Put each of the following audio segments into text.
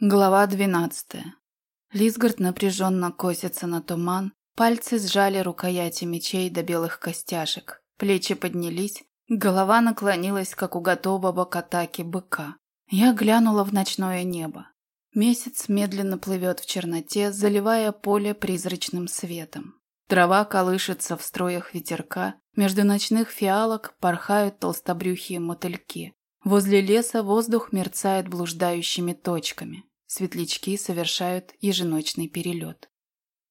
Глава двенадцатая. Лисгард напряженно косится на туман, пальцы сжали рукояти мечей до белых костяшек, плечи поднялись, голова наклонилась, как у готового к атаке быка. Я глянула в ночное небо. Месяц медленно плывет в черноте, заливая поле призрачным светом. Трава колышется в строях ветерка, между ночных фиалок порхают толстобрюхие мотыльки. Возле леса воздух мерцает блуждающими точками. Светлячки совершают еженочный перелет.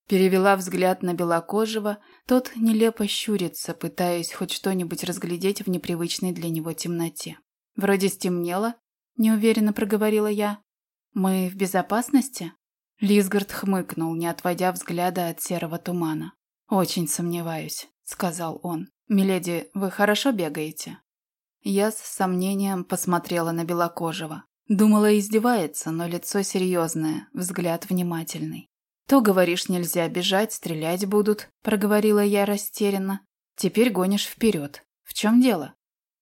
Перевела взгляд на белокожего, тот нелепо щурится, пытаясь хоть что-нибудь разглядеть в непривычной для него темноте. «Вроде стемнело», — неуверенно проговорила я. «Мы в безопасности?» Лисгард хмыкнул, не отводя взгляда от серого тумана. «Очень сомневаюсь», — сказал он. «Миледи, вы хорошо бегаете?» Я с сомнением посмотрела на Белокожего. Думала, издевается, но лицо серьезное, взгляд внимательный. «То, говоришь, нельзя бежать, стрелять будут», – проговорила я растерянно. «Теперь гонишь вперед. В чем дело?»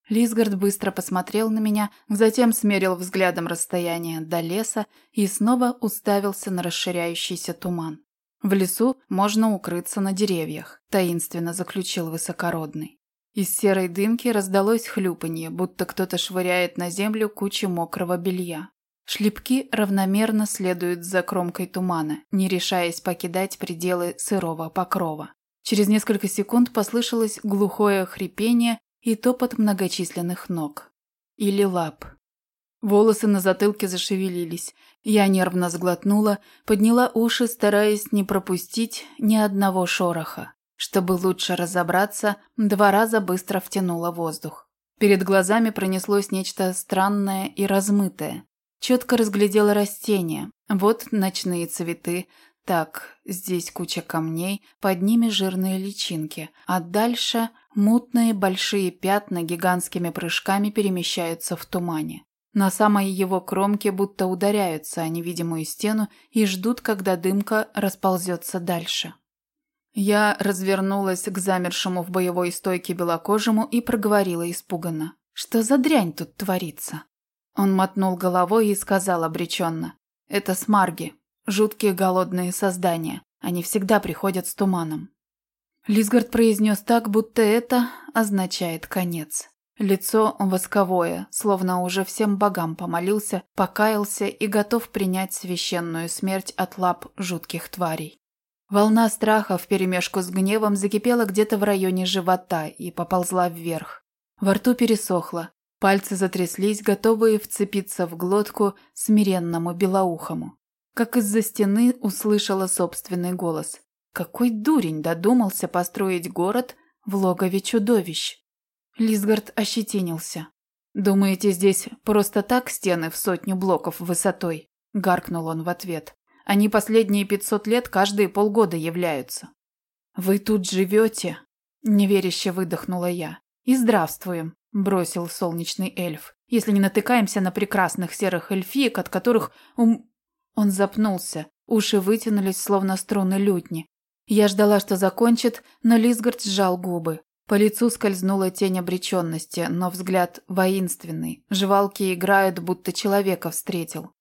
Лисгард быстро посмотрел на меня, затем смерил взглядом расстояние до леса и снова уставился на расширяющийся туман. «В лесу можно укрыться на деревьях», – таинственно заключил высокородный. Из серой дымки раздалось хлюпанье, будто кто-то швыряет на землю кучу мокрого белья. Шлепки равномерно следуют за кромкой тумана, не решаясь покидать пределы сырого покрова. Через несколько секунд послышалось глухое хрипение и топот многочисленных ног. Или лап. Волосы на затылке зашевелились. Я нервно сглотнула, подняла уши, стараясь не пропустить ни одного шороха. Чтобы лучше разобраться, два раза быстро втянула воздух. Перед глазами пронеслось нечто странное и размытое. Четко разглядела растения. Вот ночные цветы. Так, здесь куча камней, под ними жирные личинки. А дальше мутные большие пятна гигантскими прыжками перемещаются в тумане. На самой его кромке будто ударяются о невидимую стену и ждут, когда дымка расползется дальше. Я развернулась к замершему в боевой стойке белокожему и проговорила испуганно. «Что за дрянь тут творится?» Он мотнул головой и сказал обреченно. «Это смарги. Жуткие голодные создания. Они всегда приходят с туманом». Лисгард произнес так, будто это означает конец. Лицо восковое, словно уже всем богам помолился, покаялся и готов принять священную смерть от лап жутких тварей. Волна страха вперемешку с гневом закипела где-то в районе живота и поползла вверх. Во рту пересохло, пальцы затряслись, готовые вцепиться в глотку смиренному белоухому. Как из-за стены услышала собственный голос. Какой дурень додумался построить город в логове чудовищ? Лисгард ощетинился. «Думаете, здесь просто так стены в сотню блоков высотой?» – гаркнул он в ответ. Они последние пятьсот лет каждые полгода являются. «Вы тут живете?» – неверяще выдохнула я. «И здравствуем», – бросил солнечный эльф, «если не натыкаемся на прекрасных серых эльфиек, от которых ум...» Он запнулся, уши вытянулись, словно струны лютни. Я ждала, что закончит, но Лисгард сжал губы. По лицу скользнула тень обреченности, но взгляд воинственный. Жвалки играют, будто человека встретил.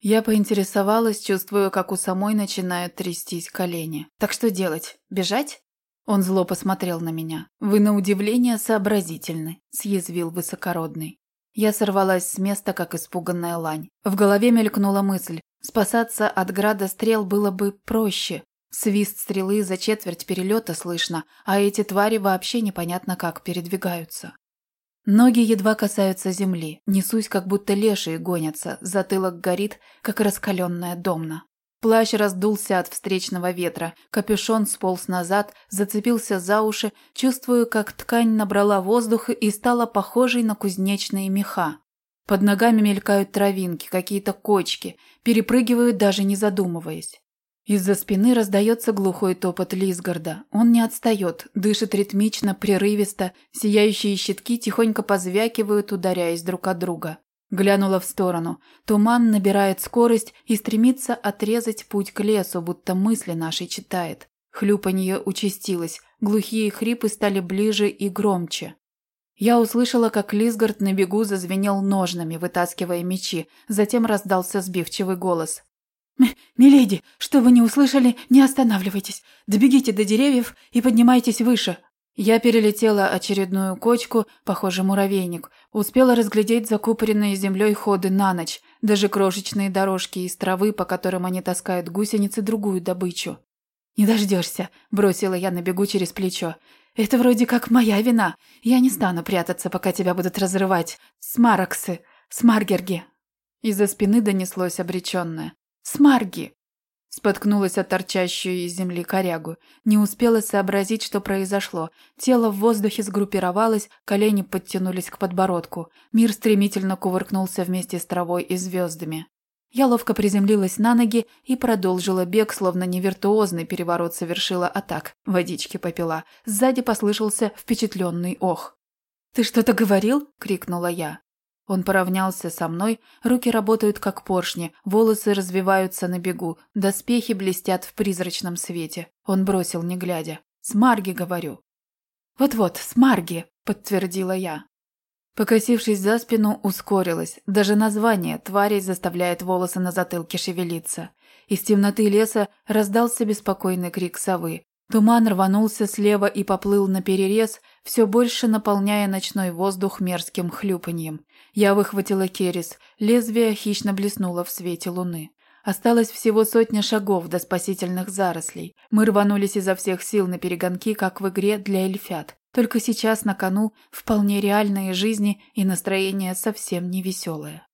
Я поинтересовалась, чувствуя, как у самой начинают трястись колени. «Так что делать? Бежать?» Он зло посмотрел на меня. «Вы на удивление сообразительны», – съязвил высокородный. Я сорвалась с места, как испуганная лань. В голове мелькнула мысль. Спасаться от града стрел было бы проще. Свист стрелы за четверть перелета слышно, а эти твари вообще непонятно как передвигаются. Ноги едва касаются земли, несусь, как будто лешие гонятся, затылок горит, как раскаленная домна. Плащ раздулся от встречного ветра, капюшон сполз назад, зацепился за уши, чувствую, как ткань набрала воздух и стала похожей на кузнечные меха. Под ногами мелькают травинки, какие-то кочки, перепрыгивают даже не задумываясь. Из-за спины раздается глухой топот Лисгарда. Он не отстает, дышит ритмично, прерывисто, сияющие щитки тихонько позвякивают, ударяясь друг от друга. Глянула в сторону. Туман набирает скорость и стремится отрезать путь к лесу, будто мысли наши читает. Хлюпанье участилось, глухие хрипы стали ближе и громче. Я услышала, как Лисгард на бегу зазвенел ножнами, вытаскивая мечи, затем раздался сбивчивый голос. «Миледи, что вы не услышали, не останавливайтесь. Добегите до деревьев и поднимайтесь выше». Я перелетела очередную кочку, похоже, муравейник, успела разглядеть закупоренные землей ходы на ночь, даже крошечные дорожки из травы, по которым они таскают гусеницы другую добычу. «Не дождешься», – бросила я на бегу через плечо. «Это вроде как моя вина. Я не стану прятаться, пока тебя будут разрывать. Смараксы, смаргерги». Из-за спины донеслось обреченное. «Смарги!» Споткнулась от торчащую из земли корягу. Не успела сообразить, что произошло. Тело в воздухе сгруппировалось, колени подтянулись к подбородку. Мир стремительно кувыркнулся вместе с травой и звездами. Я ловко приземлилась на ноги и продолжила бег, словно невиртуозный переворот совершила, а так, водички попила. Сзади послышался впечатленный ох. «Ты что-то говорил?» – крикнула я. Он поравнялся со мной, руки работают как поршни, волосы развиваются на бегу, доспехи блестят в призрачном свете. Он бросил, не глядя. «Смарги, говорю». «Вот-вот, смарги», – подтвердила я. Покосившись за спину, ускорилась. Даже название тварей заставляет волосы на затылке шевелиться. Из темноты леса раздался беспокойный крик совы. Туман рванулся слева и поплыл на перерез, все больше наполняя ночной воздух мерзким хлюпаньем. Я выхватила керес, лезвие хищно блеснуло в свете луны. Осталось всего сотня шагов до спасительных зарослей. Мы рванулись изо всех сил на перегонки, как в игре для эльфят. Только сейчас на кону вполне реальные жизни и настроение совсем не веселое.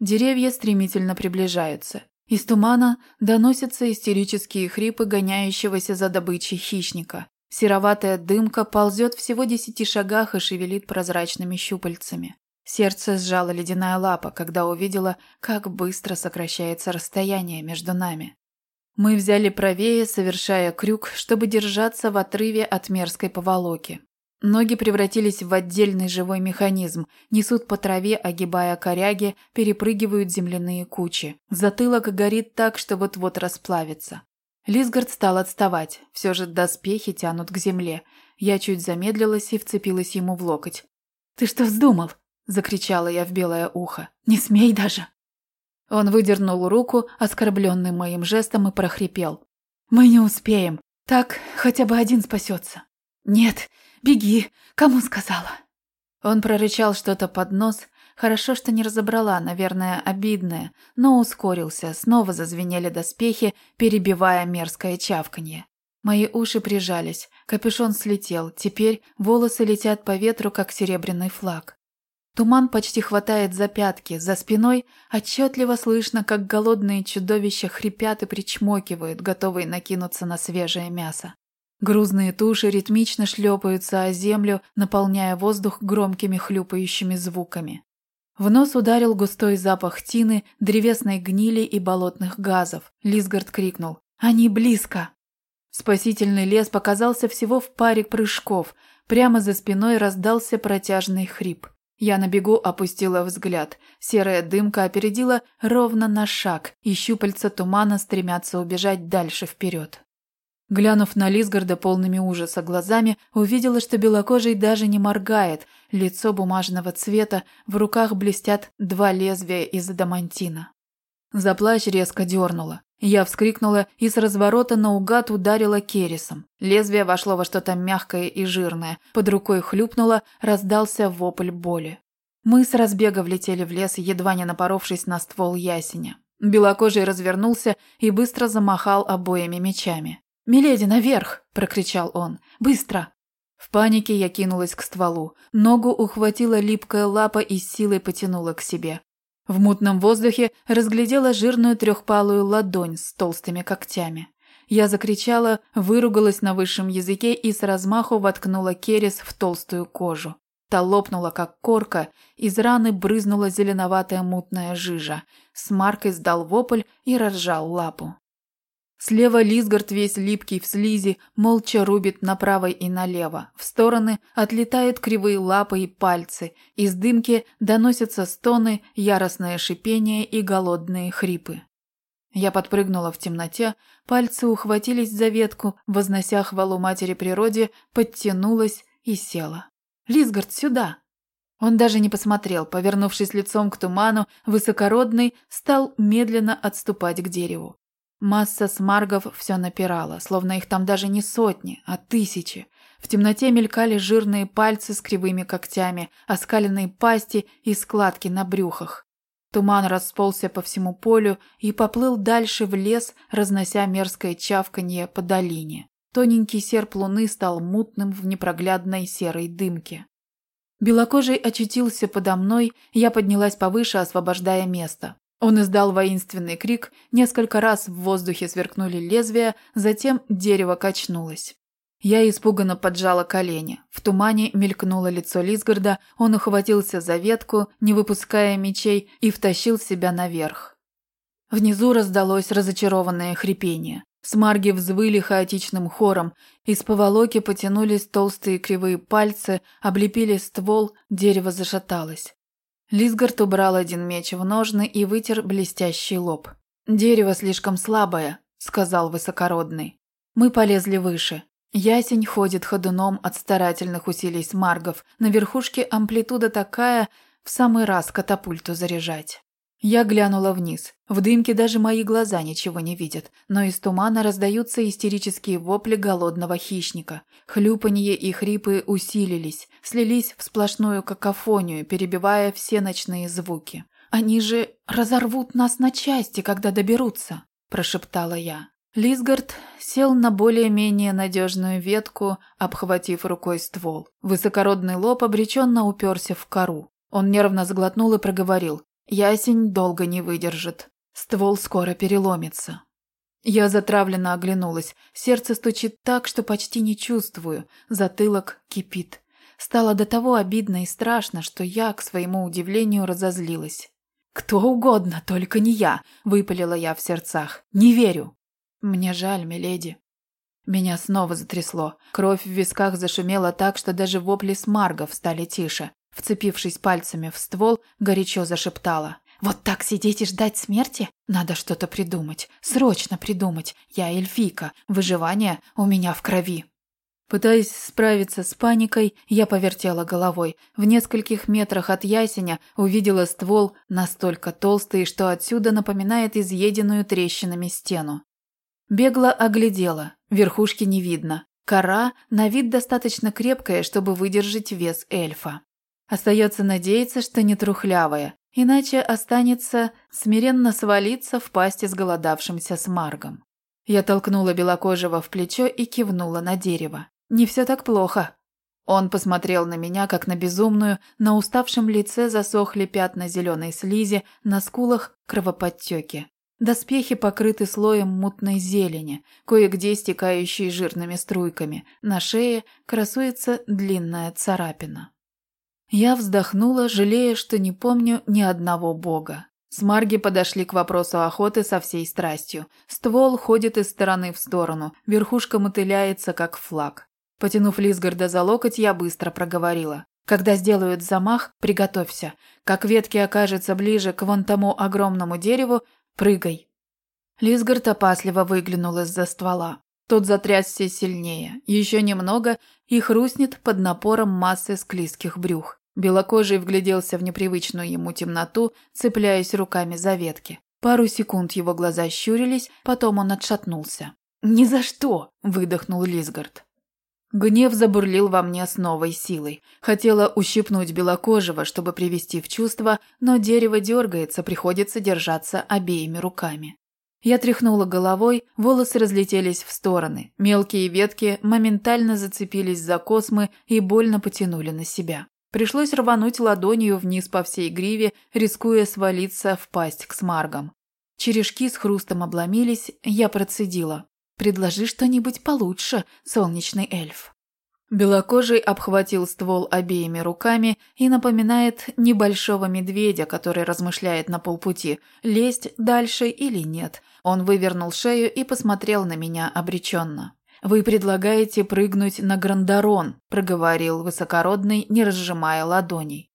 Деревья стремительно приближаются. Из тумана доносятся истерические хрипы гоняющегося за добычей хищника. Сероватая дымка ползет всего десяти шагах и шевелит прозрачными щупальцами. Сердце сжало ледяная лапа, когда увидела, как быстро сокращается расстояние между нами. Мы взяли правее, совершая крюк, чтобы держаться в отрыве от мерзкой поволоки. Ноги превратились в отдельный живой механизм, несут по траве, огибая коряги, перепрыгивают земляные кучи. Затылок горит так, что вот-вот расплавится. Лисгард стал отставать, все же доспехи тянут к земле. Я чуть замедлилась и вцепилась ему в локоть. «Ты что вздумал?» – закричала я в белое ухо. «Не смей даже!» Он выдернул руку, оскорбленный моим жестом, и прохрипел. «Мы не успеем. Так хотя бы один спасется». «Нет, Беги, кому сказала?» Он прорычал что-то под нос. Хорошо, что не разобрала, наверное, обидное, но ускорился, снова зазвенели доспехи, перебивая мерзкое чавканье. Мои уши прижались, капюшон слетел, теперь волосы летят по ветру, как серебряный флаг. Туман почти хватает за пятки, за спиной отчетливо слышно, как голодные чудовища хрипят и причмокивают, готовые накинуться на свежее мясо. Грузные туши ритмично шлепаются о землю, наполняя воздух громкими хлюпающими звуками. В нос ударил густой запах тины, древесной гнили и болотных газов. Лисгард крикнул «Они близко!». Спасительный лес показался всего в паре прыжков. Прямо за спиной раздался протяжный хрип. Я на бегу опустила взгляд. Серая дымка опередила ровно на шаг, и щупальца тумана стремятся убежать дальше вперед. Глянув на Лисгарда полными ужаса глазами, увидела, что белокожий даже не моргает, лицо бумажного цвета, в руках блестят два лезвия из адамантина. За резко дернула. Я вскрикнула и с разворота наугад ударила кересом. Лезвие вошло во что-то мягкое и жирное. Под рукой хлюпнуло, раздался вопль боли. Мы с разбега влетели в лес, едва не напоровшись на ствол ясеня. Белокожий развернулся и быстро замахал обоими мечами. «Миледи, наверх!» – прокричал он. «Быстро!» В панике я кинулась к стволу. Ногу ухватила липкая лапа и силой потянула к себе. В мутном воздухе разглядела жирную трехпалую ладонь с толстыми когтями. Я закричала, выругалась на высшем языке и с размаху воткнула керес в толстую кожу. Та лопнула, как корка, из раны брызнула зеленоватая мутная жижа. Смарк издал вопль и разжал лапу. Слева Лисгард весь липкий в слизи, молча рубит направо и налево. В стороны отлетают кривые лапы и пальцы. Из дымки доносятся стоны, яростное шипение и голодные хрипы. Я подпрыгнула в темноте, пальцы ухватились за ветку, вознося хвалу матери природе, подтянулась и села. «Лисгард, сюда!» Он даже не посмотрел, повернувшись лицом к туману, высокородный стал медленно отступать к дереву. Масса смаргов все напирала, словно их там даже не сотни, а тысячи. В темноте мелькали жирные пальцы с кривыми когтями, оскаленные пасти и складки на брюхах. Туман расползся по всему полю и поплыл дальше в лес, разнося мерзкое чавканье по долине. Тоненький серп луны стал мутным в непроглядной серой дымке. Белокожий очутился подо мной, я поднялась повыше, освобождая место. Он издал воинственный крик, несколько раз в воздухе сверкнули лезвия, затем дерево качнулось. Я испуганно поджала колени. В тумане мелькнуло лицо Лисгарда, он ухватился за ветку, не выпуская мечей, и втащил себя наверх. Внизу раздалось разочарованное хрипение. Смарги взвыли хаотичным хором, из поволоки потянулись толстые кривые пальцы, облепили ствол, дерево зашаталось. Лисгард убрал один меч в ножны и вытер блестящий лоб. «Дерево слишком слабое», — сказал высокородный. Мы полезли выше. Ясень ходит ходуном от старательных усилий смаргов. На верхушке амплитуда такая, в самый раз катапульту заряжать. Я глянула вниз. В дымке даже мои глаза ничего не видят, но из тумана раздаются истерические вопли голодного хищника. Хлюпанье и хрипы усилились, слились в сплошную какофонию, перебивая все ночные звуки. «Они же разорвут нас на части, когда доберутся», – прошептала я. Лисгард сел на более-менее надежную ветку, обхватив рукой ствол. Высокородный лоб обреченно уперся в кору. Он нервно сглотнул и проговорил. Ясень долго не выдержит. Ствол скоро переломится. Я затравленно оглянулась. Сердце стучит так, что почти не чувствую. Затылок кипит. Стало до того обидно и страшно, что я, к своему удивлению, разозлилась. «Кто угодно, только не я!» – выпалила я в сердцах. «Не верю!» «Мне жаль, миледи». Меня снова затрясло. Кровь в висках зашумела так, что даже вопли смаргов стали тише. Вцепившись пальцами в ствол, горячо зашептала. «Вот так сидеть и ждать смерти? Надо что-то придумать. Срочно придумать. Я эльфийка. Выживание у меня в крови». Пытаясь справиться с паникой, я повертела головой. В нескольких метрах от ясеня увидела ствол настолько толстый, что отсюда напоминает изъеденную трещинами стену. Бегло оглядела. Верхушки не видно. Кора на вид достаточно крепкая, чтобы выдержать вес эльфа. Остается надеяться, что не трухлявая, иначе останется смиренно свалиться в пасти с голодавшимся смаргом. Я толкнула белокожего в плечо и кивнула на дерево. «Не все так плохо». Он посмотрел на меня, как на безумную, на уставшем лице засохли пятна зеленой слизи, на скулах кровоподтеки. Доспехи покрыты слоем мутной зелени, кое-где стекающей жирными струйками. На шее красуется длинная царапина. Я вздохнула, жалея, что не помню ни одного бога. Смарги подошли к вопросу охоты со всей страстью. Ствол ходит из стороны в сторону, верхушка мотыляется, как флаг. Потянув Лисгарда за локоть, я быстро проговорила. Когда сделают замах, приготовься. Как ветки окажется ближе к вон тому огромному дереву, прыгай. Лисгард опасливо выглянул из-за ствола. Тот затрясся сильнее. Еще немного и хрустнет под напором массы склизких брюх. Белокожий вгляделся в непривычную ему темноту, цепляясь руками за ветки. Пару секунд его глаза щурились, потом он отшатнулся. «Ни за что!» – выдохнул Лисгард. Гнев забурлил во мне с новой силой. Хотела ущипнуть белокожего, чтобы привести в чувство, но дерево дергается, приходится держаться обеими руками. Я тряхнула головой, волосы разлетелись в стороны. Мелкие ветки моментально зацепились за космы и больно потянули на себя. Пришлось рвануть ладонью вниз по всей гриве, рискуя свалиться в пасть к смаргам. Черешки с хрустом обломились, я процедила. «Предложи что-нибудь получше, солнечный эльф». Белокожий обхватил ствол обеими руками и напоминает небольшого медведя, который размышляет на полпути, лезть дальше или нет. Он вывернул шею и посмотрел на меня обреченно. «Вы предлагаете прыгнуть на Грандарон», – проговорил высокородный, не разжимая ладоней.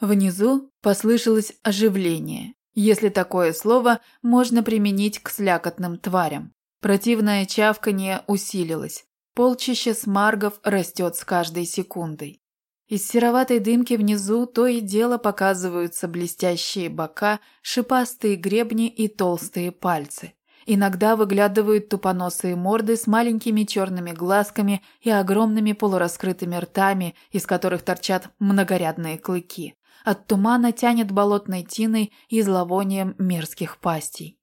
Внизу послышалось оживление, если такое слово можно применить к слякотным тварям. Противное чавканье усилилось. Полчище смаргов растет с каждой секундой. Из сероватой дымки внизу то и дело показываются блестящие бока, шипастые гребни и толстые пальцы. Иногда выглядывают тупоносые морды с маленькими черными глазками и огромными полураскрытыми ртами, из которых торчат многорядные клыки. От тумана тянет болотной тиной и зловонием мерзких пастей.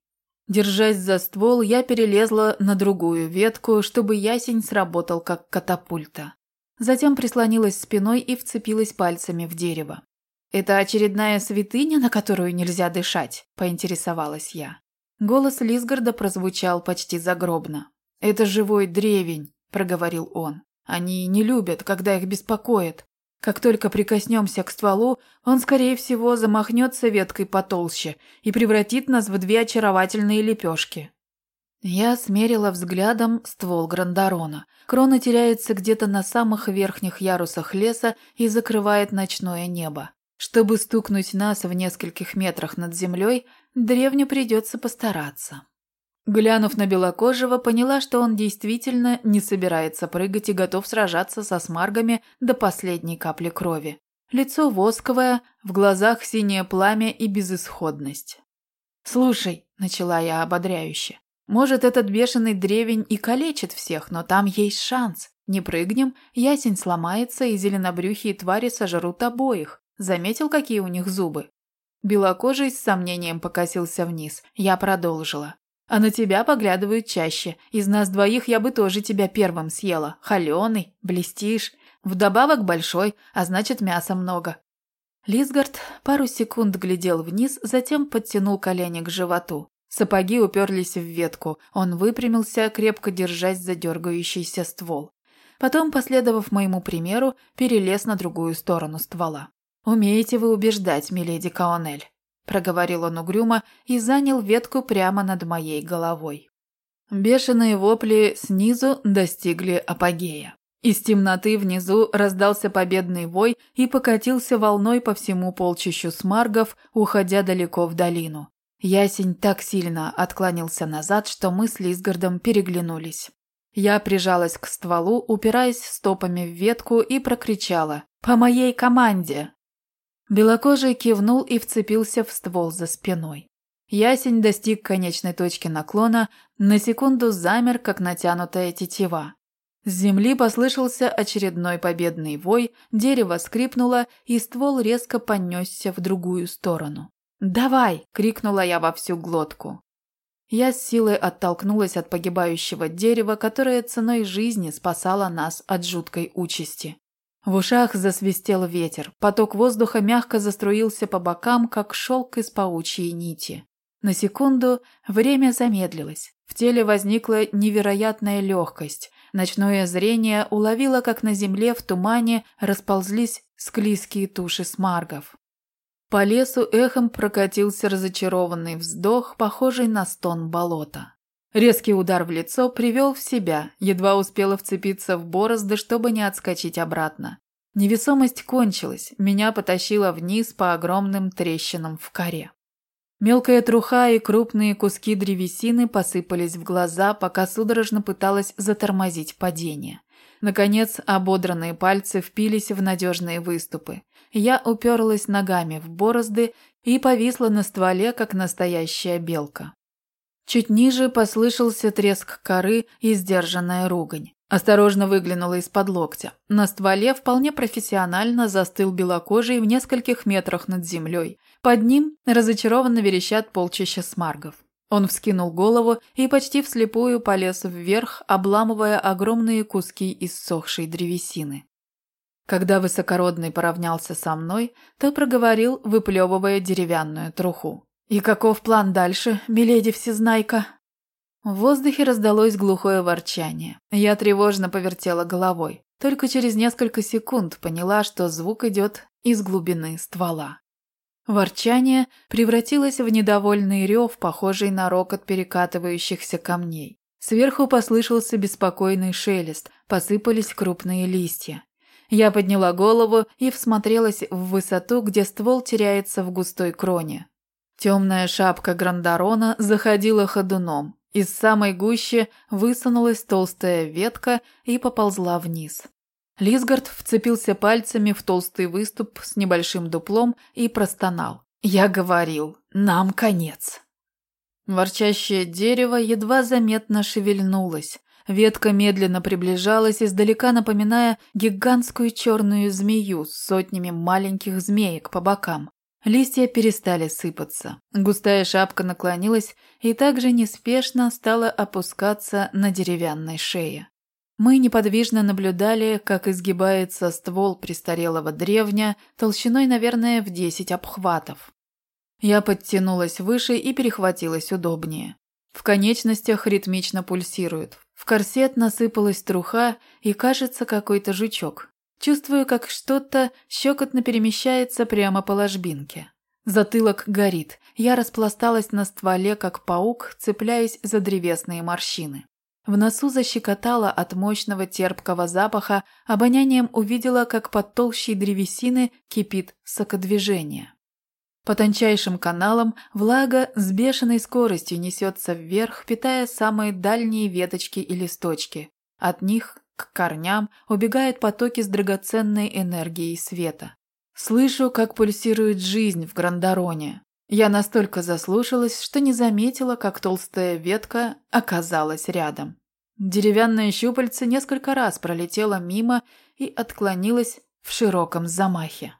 Держась за ствол, я перелезла на другую ветку, чтобы ясень сработал как катапульта. Затем прислонилась спиной и вцепилась пальцами в дерево. «Это очередная святыня, на которую нельзя дышать?» – поинтересовалась я. Голос Лисгарда прозвучал почти загробно. «Это живой древень», – проговорил он. «Они не любят, когда их беспокоят. Как только прикоснемся к стволу, он, скорее всего, замахнется веткой потолще и превратит нас в две очаровательные лепешки. Я смерила взглядом ствол Грандарона. Крона теряется где-то на самых верхних ярусах леса и закрывает ночное небо. Чтобы стукнуть нас в нескольких метрах над землей, древню придется постараться. Глянув на Белокожего, поняла, что он действительно не собирается прыгать и готов сражаться со смаргами до последней капли крови. Лицо восковое, в глазах синее пламя и безысходность. «Слушай», — начала я ободряюще, может, этот бешеный древень и калечит всех, но там есть шанс. Не прыгнем, ясень сломается, и зеленобрюхие твари сожрут обоих. Заметил, какие у них зубы? Белокожий с сомнением покосился вниз. Я продолжила. А на тебя поглядывают чаще. Из нас двоих я бы тоже тебя первым съела. Холеный, блестишь. Вдобавок большой, а значит мяса много. Лисгард пару секунд глядел вниз, затем подтянул колени к животу. Сапоги уперлись в ветку. Он выпрямился, крепко держась за дергающийся ствол. Потом, последовав моему примеру, перелез на другую сторону ствола. «Умеете вы убеждать, миледи Каонель», – проговорил он угрюмо и занял ветку прямо над моей головой. Бешеные вопли снизу достигли апогея. Из темноты внизу раздался победный вой и покатился волной по всему полчищу смаргов, уходя далеко в долину. Ясень так сильно отклонился назад, что мы с Лисгардом переглянулись. Я прижалась к стволу, упираясь стопами в ветку и прокричала «По моей команде!». Белокожий кивнул и вцепился в ствол за спиной. Ясень достиг конечной точки наклона, на секунду замер, как натянутая тетива. С земли послышался очередной победный вой, дерево скрипнуло, и ствол резко понесся в другую сторону. «Давай!» – крикнула я во всю глотку. Я с силой оттолкнулась от погибающего дерева, которое ценой жизни спасало нас от жуткой участи. В ушах засвистел ветер, поток воздуха мягко заструился по бокам, как шелк из паучьей нити. На секунду время замедлилось. В теле возникла невероятная легкость. Ночное зрение уловило, как на земле в тумане расползлись склизкие туши смаргов. По лесу эхом прокатился разочарованный вздох, похожий на стон болота. Резкий удар в лицо привел в себя, едва успела вцепиться в борозды, чтобы не отскочить обратно. Невесомость кончилась, меня потащило вниз по огромным трещинам в коре. Мелкая труха и крупные куски древесины посыпались в глаза, пока судорожно пыталась затормозить падение. Наконец, ободранные пальцы впились в надежные выступы. Я уперлась ногами в борозды и повисла на стволе, как настоящая белка. Чуть ниже послышался треск коры и сдержанная ругань. Осторожно выглянула из-под локтя. На стволе вполне профессионально застыл белокожий в нескольких метрах над землей. Под ним разочарованно верещат полчища смаргов. Он вскинул голову и почти вслепую полез вверх, обламывая огромные куски иссохшей древесины. Когда высокородный поравнялся со мной, то проговорил, выплевывая деревянную труху. «И каков план дальше, миледи Всезнайка?» В воздухе раздалось глухое ворчание. Я тревожно повертела головой. Только через несколько секунд поняла, что звук идет из глубины ствола. Ворчание превратилось в недовольный рев, похожий на рокот перекатывающихся камней. Сверху послышался беспокойный шелест, посыпались крупные листья. Я подняла голову и всмотрелась в высоту, где ствол теряется в густой кроне. Темная шапка Грандарона заходила ходуном. Из самой гущи высунулась толстая ветка и поползла вниз. Лисгард вцепился пальцами в толстый выступ с небольшим дуплом и простонал. «Я говорил, нам конец!» Ворчащее дерево едва заметно шевельнулось. Ветка медленно приближалась, издалека напоминая гигантскую черную змею с сотнями маленьких змеек по бокам. Листья перестали сыпаться. Густая шапка наклонилась и также неспешно стала опускаться на деревянной шее. Мы неподвижно наблюдали, как изгибается ствол престарелого древня толщиной, наверное, в десять обхватов. Я подтянулась выше и перехватилась удобнее. В конечностях ритмично пульсирует. В корсет насыпалась труха и, кажется, какой-то жучок. Чувствую, как что-то щекотно перемещается прямо по ложбинке. Затылок горит. Я распласталась на стволе, как паук, цепляясь за древесные морщины. В носу защекотало от мощного терпкого запаха, обонянием увидела, как под толщей древесины кипит сокодвижение. По тончайшим каналам влага с бешеной скоростью несется вверх, питая самые дальние веточки и листочки. От них к корням убегают потоки с драгоценной энергией света. Слышу, как пульсирует жизнь в Грандароне. Я настолько заслушалась, что не заметила, как толстая ветка оказалась рядом. Деревянное щупальце несколько раз пролетело мимо и отклонилось в широком замахе.